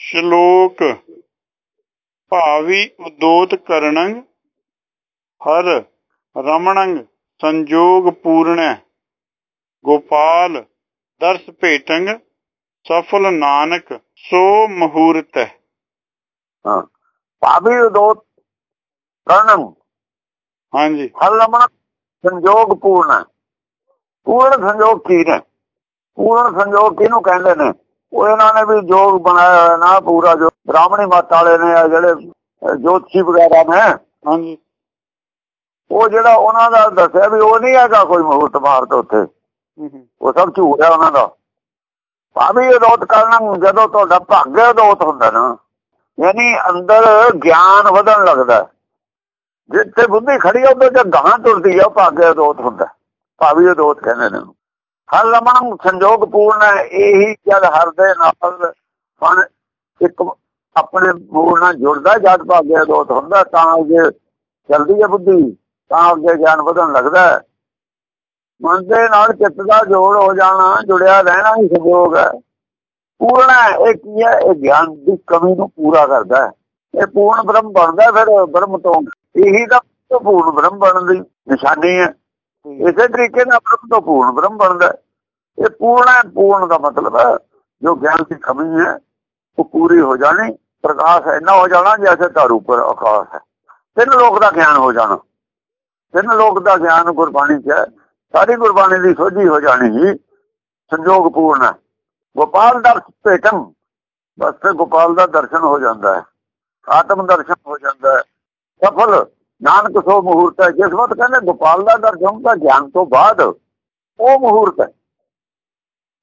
ਸ਼ਲੋਕ ਭਾਵੀ ਉਦੋਤ ਕਰਣੰ ਹਰ ਰਮਣੰ ਸੰਜੋਗ ਪੂਰਣੈ ਗੋਪਾਲ ਦਰਸ ਭੇਟੰ ਸਫਲ ਨਾਨਕ ਸੋ ਮਹੂਰਤ। ਹਾਂ ਭਾਵੀ ਉਦੋਤ ਕਰਣੰ ਹਾਂਜੀ। ਹਰ ਰਮਣ ਸੰਜੋਗ ਪੂਰਨ। ਪੂਰਨ ਸੰਜੋਗ ਕੀ ਨੇ ਪੂਰਨ ਸੰਜੋਗ ਕਿਹਨੂੰ ਕਹਿੰਦੇ ਨੇ? ਉਹ ਇਹਨਾਂ ਨੇ ਵੀ ਜੋਗ ਬਣਾਇਆ ਹੋਇਆ ਨਾ ਪੂਰਾ ਜੋ ਬ੍ਰਾਹਮਣੀ ਮਤ ਵਾਲੇ ਨੇ ਜਿਹੜੇ ਜੋਤਸ਼ੀ ਵਗੈਰਾ ਨੇ ਹਾਂਜੀ। ਉਹ ਜਿਹੜਾ ਉਹਨਾਂ ਦਾ ਦੱਸਿਆ ਵੀ ਉਹ ਨਹੀਂ ਹੈਗਾ ਕੋਈ ਮਹੂਰਤ ਮਾਰਤ ਉੱਥੇ। ਉਹ ਸਭ ਝੂਠ ਹੈ ਉਹਨਾਂ ਦਾ। ਭਾਵੇਂ ਉਦੋਤ ਕਰਨਾ ਜਦੋਂ ਤੁਹਾਡਾ ਭਾਗਯ ਉਦੋਤ ਹੁੰਦਾ ਨਾ। ਯਾਨੀ ਅੰਦਰ ਗਿਆਨ ਵਧਣ ਲੱਗਦਾ ਜਿੱਥੇ ਬੁੱਧੀ ਖੜੀ ਆ ਉਹਦੇ ਤੇ ਗਾਂ ਤੁਰਦੀ ਆ ਭਾਗਯ ਉਦੋਤ ਹੁੰਦਾ ਭਾਵੇਂ ਉਦੋਤ ਕਹਿੰਦੇ ਨੇ। ਹਰ ਰਮਣ ਸੰਜੋਗ ਪੂਰਨ ਹੈ, ਇਹੀ ਜਦ ਹਰ ਦੇ ਨਾਲ ਫਣ ਇੱਕ ਆਪਣੇ ਮੂਲ ਨਾਲ ਜੁੜਦਾ, ਜਦ ਭਾਗਿਆ ਉਦੋਤ ਹੁੰਦਾ, ਤਾਂ ਅੱਗੇ ਚਲਦੀ ਹੈ ਬੁੱਧੀ, ਤਾਂ ਅੱਗੇ ਗਿਆਨ ਵਧਣ ਲੱਗਦਾ ਮਨ ਦੇ ਨਾਲ ਚਿੱਤ ਦਾ ਜੋੜ ਹੋ ਜਾਣਾ, ਜੁੜਿਆ ਰਹਿਣਾ ਹੀ ਸੰਯੋਗ ਹੈ। ਪੂਰਨ ਹੈ, ਇਹ ਕੀ ਹੈ? ਇਹ ਗਿਆਨ ਦੀ ਕਮੀ ਨੂੰ ਪੂਰਾ ਕਰਦਾ ਹੈ। ਇਹ ਪੂਰਨ ਬ੍ਰਹਮ ਬਣਦਾ ਫਿਰ ਬ੍ਰਹਮ ਤੋਂ। ਇਹੀ ਤਾਂ ਪੂਰਨ ਬ੍ਰਹਮ ਬਣਨ ਦੀ ਨਿਸ਼ਾਨੀ ਹੈ। ਇਸੇ ਤਰੀਕੇ ਨਾਲ ਬ੍ਰਹਮ ਤੋਂ ਪੂਰਨ ਬ੍ਰਹਮ ਬਣਦਾ ਇਹ ਪੂਰਨ ਹੈ, ਪੂਰਨ ਦਾ ਮਤਲਬ ਹੈ, ਜੋ ਗਿਆਨ ਦੀ ਕਮੀ ਹੈ, ਉਹ ਪੂਰੀ ਹੋ ਜਾਣੀ, ਪ੍ਰਕਾਸ਼ ਇੰਨਾ ਹੋ ਜਾਣਾ ਜੈਸੇ ਧਾਰੂ ਉੱਪਰ ਆਕਾਸ਼ ਹੈ। ਤਿੰਨ ਲੋਕ ਦਾ ਗਿਆਨ ਹੋ ਜਾਣਾ। ਤਿੰਨ ਲੋਕ ਦਾ ਗਿਆਨ ਗੁਰਬਾਣੀ 'ਚ ਹੈ। ਸਾਰੀ ਗੁਰਬਾਣੀ ਦੀ ਸੋਝੀ ਹੋ ਜਾਣੀ ਹੀ। ਸੰਜੋਗ ਪੂਰਨ ਹੈ। ਗੋਪਾਲ ਦਰਸ ਭੇਟਮ, ਬਸ ਗੋਪਾਲ ਦਾ ਦਰਸ਼ਨ ਹੋ ਜਾਂਦਾ ਹੈ। ਆਤਮ ਦਰਸ਼ਨ ਹੋ ਜਾਂਦਾ ਹੈ। ਸਫਲ ਨਾਨਕ ਸੋ ਮਹੂਰਤ ਹੈ। ਜਿਸ ਵਕਤ ਕਹਿੰਦੇ ਗੋਪਾਲ ਦਾ ਦਰਸ਼ਨ ਹੁੰਦਾ, ਗਿਆਨ ਤੋਂ ਬਾਅਦ ਉਹ ਮਹੂਰਤ ਹੈ।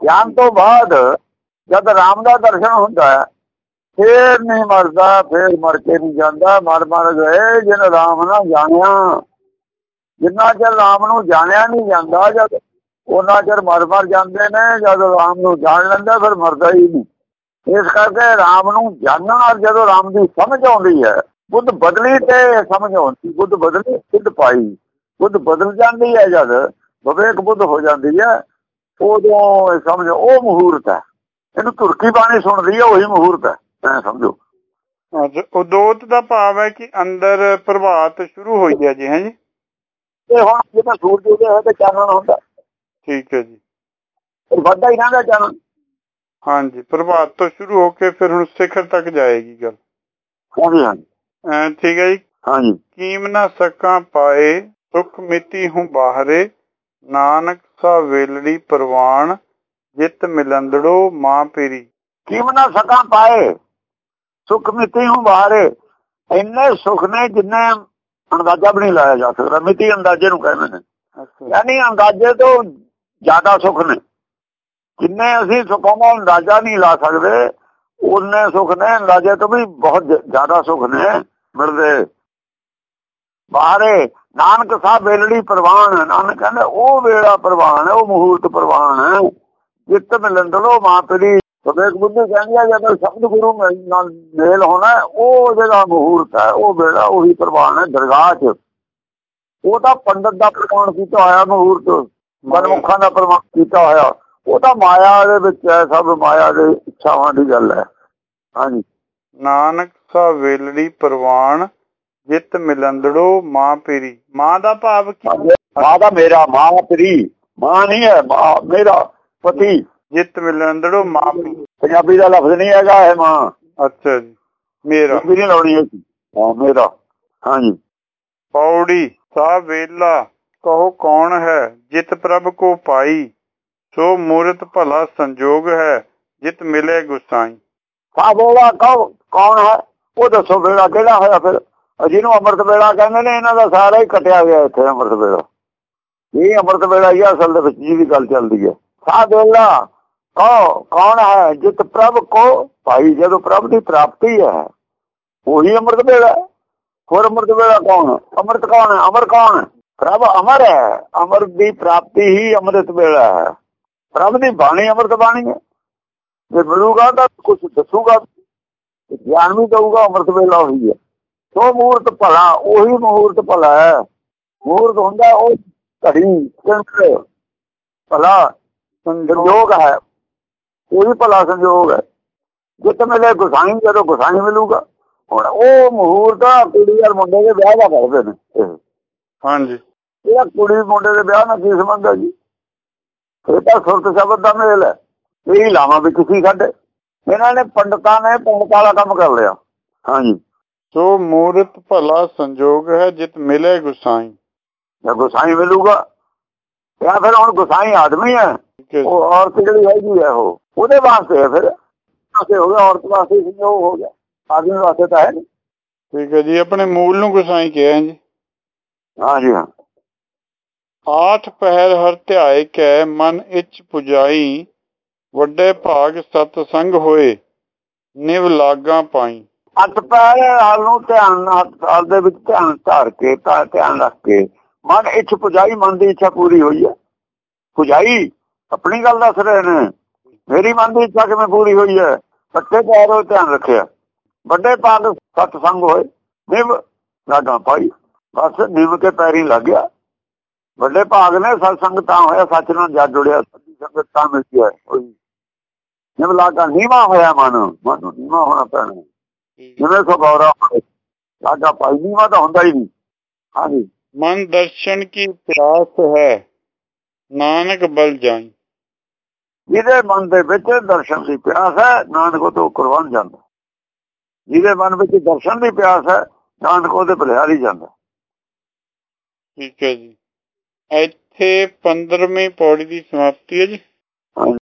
ਗਿਆਨ ਤੋਂ ਬਾਅਦ ਜਦ ਰਾਮ ਦਾ ਦਰਸ਼ਨ ਹੁੰਦਾ ਹੈ, ਫੇਰ ਨਹੀਂ ਮਰਦਾ, ਫੇਰ ਮਰ ਕੇ ਨਹੀਂ ਜਾਂਦਾ। ਮਰ ਮਰ ਗਏ ਜਿਨ ਰਾਮ ਨਾ ਜਾਣਿਆ। ਜਿੰਨਾ ਚਿਰ ਰਾਮ ਨੂੰ ਜਾਣਿਆ ਨਹੀਂ ਜਾਂਦਾ, ਜਦ ਉਹਨਾਂ ਚਿਰ ਮਰ ਮਰ ਜਾਂਦੇ ਨੇ। ਜਦ ਰਾਮ ਨੂੰ ਜਾਣ ਲੈਂਦਾ, ਫਿਰ ਮਰਦਾ ਹੀ ਨਹੀਂ। ਇਸ ਕਰਕੇ ਰਾਮ ਨੂੰ ਜਾਣਨ ਔਰ ਜਦੋਂ ਰਾਮ ਦੀ ਸਮਝ ਆਉਂਦੀ ਹੈ ਬੁੱਧ ਬਦਲੀ ਤੇ ਸਮਝ ਆਉਂਦੀ ਬੁੱਧ ਬਦਲੀ ਸਿੱਧ ਪਾਈ। ਬੁੱਧ ਬਦਲ ਜਾਂਦੀ ਹੈ ਜਦ ਵਿਵੇਕ ਬੁੱਧ ਹੋ ਜਾਂਦੀ ਹੈ ਉਦੋਂ ਸਮਝ ਉਹ ਮਹੂਰਤ ਹੈ। ਇਹਨੂੰ ਤੁਰਕੀ ਬਾਣੀ ਸੁਣਦੀ ਹੈ ਉਹੀ ਮਹੂਰਤ ਹੈ। ਸਮਝੋ। ਉਦੋਤ ਦਾ ਭਾਵ ਹੈ ਕਿ ਅੰਦਰ ਪ੍ਰਭਾਤ ਸ਼ੁਰੂ ਹੋਈ ਹੈ ਜੀ ਹੈ ਜੀ? ਤੇ ਹੁਣ ਜਦੋਂ ਸੂਰਜ ਉਦੇ ਹੋਇਆ ਤੇ ਚਾਨਣ ਹੁੰਦਾ। ਠੀਕ ਹੈ ਜੀ। ਫਿਰ ਵੱਧਦਾ ਹੀ ਰਹਿੰਦਾ ਚਾਨਣ। ਹਾਂਜੀ ਪ੍ਰਭਾਤ ਤੋਂ ਸ਼ੁਰੂ ਹੋ ਕੇ ਫਿਰ ਹੁਣ ਸਿਖਰ ਤੱਕ ਜਾਏਗੀ ਗੱਲ। ਹਾਂਜੀ ਹਾਂਜੀ। ਠੀਕ ਹੈ ਜੀ। ਹਾਂਜੀ। ਕੀਮ ਨਾ ਸਕਾਂ ਪਾਏ ਸੁਖ ਮਿਤੀ ਹੂੰ ਬਾਹਰੇ ਨਾਨਕ ਸਾ ਵੇਲੜੀ ਪ੍ਰਵਾਨ ਜਿਤ ਮਿਲੰਦੜੋ ਮਾਂ ਪੀਰੀ। ਕੀਮ ਨਾ ਸਕਾਂ ਪਾਏ ਸੁਖ ਮਿਤੀ ਹੂੰ ਬਾਹਰੇ ਇੰਨੇ ਸੁਖ ਨੇ ਜਿੰਨੇ ਅੰਦਾਜ਼ਾ ਵੀ ਨਹੀਂ ਲਾਇਆ ਜਾ ਸਕਦਾ ਮਿਤੀ ਅੰਦਾਜ਼ੇ ਨੂੰ ਕਹਿੰਦੇ ਨੇ। ਯਾਨੀ ਅੰਦਾਜ਼ੇ ਤੋਂ ਜ਼ਿਆਦਾ ਸੁਖ ਨੇ। ਜਿੰਨੇ ਅਸੀਂ ਸੁੱਖਾਂ ਦਾ ਅੰਦਾਜ਼ਾ ਨਹੀਂ ਲਾ ਸਕਦੇ ਉਹਨੇ ਸੁਖ ਨੇ ਅੰਦਾਜ਼ੇ ਤੋਂ ਵੀ ਬਹੁਤ ਜ਼ਿਆਦਾ ਸੁਖ ਨੇ। ਮਿਲਦੇ। ਬਾਹਰੇ ਨਾਨਕ ਸਾਹਿਬ ਵੇਲੜੀ ਪ੍ਰਵਾਨ ਨਾਨਕ ਕਹਿੰਦਾ, ਉਹ ਵੇਲਾ ਪ੍ਰਵਾਨ ਹੈ, ਉਹ ਮਹੂਰਤ ਪ੍ਰਵਾਨ ਹੈ। ਜਿੱਤ ਮਿਲੰਦਲੋ ਮਾਂ ਸਵੇਕ ਬੁੱਧੀ ਕਹਿੰਦੀ ਜਦੋਂ ਸ਼ਬਦ ਗੁਰੂ ਨਾਲ ਮੇਲ ਹੋਣਾ ਉਹ ਜਿਹੜਾ ਮਹੂਰਤ ਹੈ, ਉਹ ਵੇਲਾ ਉਹੀ ਪ੍ਰਵਾਨ ਹੈ, ਦਰਗਾਹ 'ਚ। ਉਹ ਤਾਂ ਪੰਡਤ ਦਾ ਪ੍ਰਵਾਨ ਕੀਤਾ ਹੋਇਆ, ਮਹੂਰਤ। ਮਨਮੁਖਾਂ ਦਾ ਪ੍ਰਵਾਨ ਕੀਤਾ ਹੋਇਆ। ਉਹ ਤਾਂ ਮਾਇਆ ਦੇ ਵਿੱਚ ਹੈ, ਸਭ ਮਾਇਆ ਦੇ ਇੱਛਾਵਾਂ ਦੀ ਗੱਲ ਹੈ। ਹਾਂਜੀ। ਨਾਨਕ ਸਾ ਵੇਲੜੀ ਪ੍ਰਵਾਨ ਜਿਤ ਮਿਲੰਦੜੋ ਮਾਂ ਪੀਰੀ। ਮਾਂ ਦਾ ਭਾਵ ਕੀ? ਮਾਂ ਦਾ ਮੇਰਾ ਮਾਂ ਤੇਰੀ ਮਾਂ ਨਹੀਂ ਹੈ ਮਾਂ ਮੇਰਾ ਪਤੀ। ਜਿਤ ਮਿਲੰਦੜੋ ਮਾਂ ਪੀਰੀ ਪੰਜਾਬੀ ਦਾ ਲਫ਼ਜ਼ ਨਹੀਂ ਹੈਗਾ ਇਹ ਮਾਂ। ਅੱਛਾ ਜੀ ਮੇਰਾ। ਵੀ ਨਹੀਂ ਲਾਉਣੀ ਹੈ ਮੇਰਾ। ਹਾਂਜੀ। ਪੌੜੀ ਸਾ ਵੇਲਾ ਕਹੋ ਕੌਣ ਹੈ? ਜਿਤ ਪ੍ਰਭ ਕੋ ਪਾਈ। ਸੋ ਮੂਰਤ ਭਲਾ ਸੰਜੋਗ ਹੈ ਜਿਤ ਮਿਲੇ ਗੁਸਾਈ। ਸਾਬੋਲਾ ਕਹੋ ਕੌਣ ਹੈ? ਉਹ ਦੱਸੋ ਵੇਲਾ ਕਿਹੜਾ ਹੋਇਆ ਫਿਰ? ਅਹ ਜਿਹਨੂੰ ਅੰਮ੍ਰਿਤ ਵੇਲਾ ਕਹਿੰਦੇ ਨੇ, ਇਹਨਾਂ ਦਾ ਸਾਰਾ ਹੀ ਕਟਿਆ ਗਿਆ ਇੱਥੇ ਅੰਮ੍ਰਿਤ ਵੇਲਾ। ਇਹ ਅੰਮ੍ਰਿਤ ਵੇਲਾ ਹੀ ਅਸਲ ਦੇ ਵਿੱਚ ਜਿਹਦੀ ਗੱਲ ਚੱਲਦੀ ਹੈ ਸਾਧ ਵੇਲਾ ਕਹੋ ਕੌਣ ਹੈ? ਜਿਤ ਪ੍ਰਭ ਕੋ ਭਾਈ, ਜਦੋਂ ਪ੍ਰਭ ਦੀ ਪ੍ਰਾਪਤੀ ਹੈ, ਉਹੀ ਅੰਮ੍ਰਿਤ ਵੇਲਾ ਹੋਰ ਅੰਮ੍ਰਿਤ ਵੇਲਾ ਕੌਣ? ਅੰਮ੍ਰਿਤ ਕੌਣ ਹੈ? ਅਮਰ ਕੌਣ ਹੈ? ਪ੍ਰਭ ਅਮਰ ਹੈ। ਅਮਰ ਦੀ ਪ੍ਰਾਪਤੀ ਹੀ ਅੰਮ੍ਰਿਤ ਵੇਲਾ ਹੈ। ਪ੍ਰਭ ਦੀ ਬਾਣੀ ਅੰਮ੍ਰਿਤ ਬਾਣੀ ਹੈ। ਜੇ ਮਿਲੂਗਾ ਤਾਂ ਕੁਝ ਦੱਸੂਗਾ। ਗਿਆਨ ਵੀ ਦਊਗਾ ਅੰਮ੍ਰਿਤ ਵੇਲਾ ਹੋਈ ਹੈ। ਸੋ ਮੂਰਤ ਭਲਾ ਉਹੀ ਮਹੂਰਤ ਭਲਾ ਹੈ। ਮੂਰਤ ਹੁੰਦਾ ਉਹ ਘੜੀ ਚੰਦ ਭਲਾ ਸੰਜੋਗ ਹੈ। ਉਹੀ ਭਲਾ ਸੰਜੋਗ ਹੈ। ਜਿੱਤ ਮਿਲੇ ਗੁਸਾਈ ਜਦੋਂ ਗੁਸਾਈ ਮਿਲੂਗਾ। ਹੁਣ ਉਹ ਮਹੂਰਤ ਕੁੜੀ ਔਰ ਮੁੰਡੇ ਦੇ ਵਿਆਹ ਦਾ ਕਰਦੇ ਨੇ ਹਾਂਜੀ। ਇਹ ਕੁੜੀ ਮੁੰਡੇ ਦੇ ਵਿਆਹ ਨਾਲ ਕੀ ਸੰਬੰਧ ਹੈ ਜੀ? ਇਹ ਤਾਂ ਸੁਰਤ ਸ਼ਬਦ ਦਾ ਮੇਲ ਹੈ। ਇਹ ਲਾਵਾਂ ਵਿੱਚ ਸੀ ਸਾਡੇ ਇਹਨਾਂ ਨੇ ਪੰਡਤਾਂ ਨੇ ਪੰਡਤ ਕੰਮ ਕਰ ਲਿਆ। ਹਾਂਜੀ। ਸੋ ਮੂਰਤ ਭਲਾ ਸੰਜੋਗ ਹੈ ਜਿਤ ਮਿਲੇ ਗੁਸਾਈ। ਜੇ ਗੁਸਾਈ ਮਿਲੂਗਾ ਜਾਂ ਫਿਰ ਹੁਣ ਗੁਸਾਈ ਆਦਮੀ ਹੈ। ਜੀ। ਉਹ ਔਰਤ ਜਿਹੜੀ ਹੈਗੀ ਹੈ ਉਹ ਉਹਦੇ ਵਾਸਤੇ ਹੈ ਫਿਰ। ਵਾਸਤੇ ਹੋ ਗਿਆ ਔਰਤ ਵਾਸਤੇ ਸੰਜੋਗ ਹੋ ਗਿਆ। ਆਦਮੀ ਵਾਸਤੇ ਤਾਂ ਹੈ ਨਹੀਂ। ਠੀਕ ਹੈ ਜੀ ਆਪਣੇ ਮੂਲ ਨੂੰ ਗੁਸਾਈ ਕਿਹਾ ਹੈ ਜੀ। ਹਾਂਜੀ ਹਾਂ। ਆਠ ਪਹਿਰ ਹਰ ਧਿਆਏ ਕੈ ਮਨ ਇੱਛ ਪੁਜਾਈ। ਵੱਡੇ ਭਾਗ ਸਤ ਸੰਗ ਹੋਏ, ਨਿਵ ਲਾਗਾ ਪਾਈ। ਹੱਥ ਪੈਰ ਹਾਲ ਨੂੰ ਧਿਆਨ ਨਾਲ ਹਾਲ ਦੇ ਵਿੱਚ ਧਿਆਨ ਧਾਰ ਕੇ, ਤਾਂ ਧਿਆਨ ਰੱਖ ਕੇ। ਮਨ ਇੱਛ ਪੁਜਾਈ, ਮਨ ਦੀ ਇੱਛਾ ਪੂਰੀ ਹੋਈ ਹੈ ਪੁਜਾਈ, ਆਪਣੀ ਗੱਲ ਦੱਸ ਰਹੇ ਨੇ। ਮੇਰੀ ਮਨ ਦੀ ਇੱਛਾ ਕਿਵੇਂ ਪੂਰੀ ਹੋਈ ਹੈ ਸੱਚੇ ਪੈਰੋਂ ਧਿਆਨ ਰੱਖਿਆ। ਵੱਡੇ ਭਾਗ ਸਤ ਸੰਗ ਹੋਏ, ਨਿਵ ਲਾਗਾ ਪਾਈ। ਬਸ ਨਿਵ ਕੇ ਪੈਰੀ ਲੱਗ ਗਿਆ। ਵੱਡੇ ਭਾਗ ਨੇ ਸਤ ਸੰਗ ਤਾਂ ਹੋਇਆ, ਸੱਚ ਨਾਲ ਜੜ ਜੁੜਿਆ, ਸੱਚੀ ਸੰਗਤ ਤਾਂ ਮਿਲਦੀ ਹੈ ਨਿਵ ਲਾਗਾ ਨੀਵਾ ਹੋਇਆ ਮਨ ਮਨ ਨੂੰ ਨੀਵਾ ਹੋਣਾ ਪੈਣਾ। ਜਿਵੇਂ ਸਗੌਰਾ ਲਾਗਾ ਪਾਈ ਨੀਵਾ ਤਾਂ ਹੁੰਦਾ ਹੀ ਨਹੀਂ। ਹਾਂਜੀ। ਮਨ ਦਰਸ਼ਨ ਕੀ ਪਿਆਸ ਹੈ ਨਾਨਕ ਬਲ ਜਾਈ। ਜਿਹਦੇ ਮਨ ਦੇ ਵਿੱਚ ਦਰਸ਼ਨ ਦੀ ਪਿਆਸ ਹੈ ਨਾਨਕ ਉਹ ਤੋਂ ਕੁਰਬਾਨ ਜਾਂਦਾ। ਜਿਹਦੇ ਮਨ ਵਿੱਚ ਦਰਸ਼ਨ ਦੀ ਪਿਆਸ ਹੈ ਨਾਨਕ ਉਹਦੇ ਬਲਿਹਾਰੀ ਜਾਂਦਾ। ਠੀਕ ਹੈ ਜੀ। ਇੱਥੇ 15ਵੀਂ ਪੌੜੀ ਦੀ ਸਮਾਪਤੀ ਹੈ ਜੀ।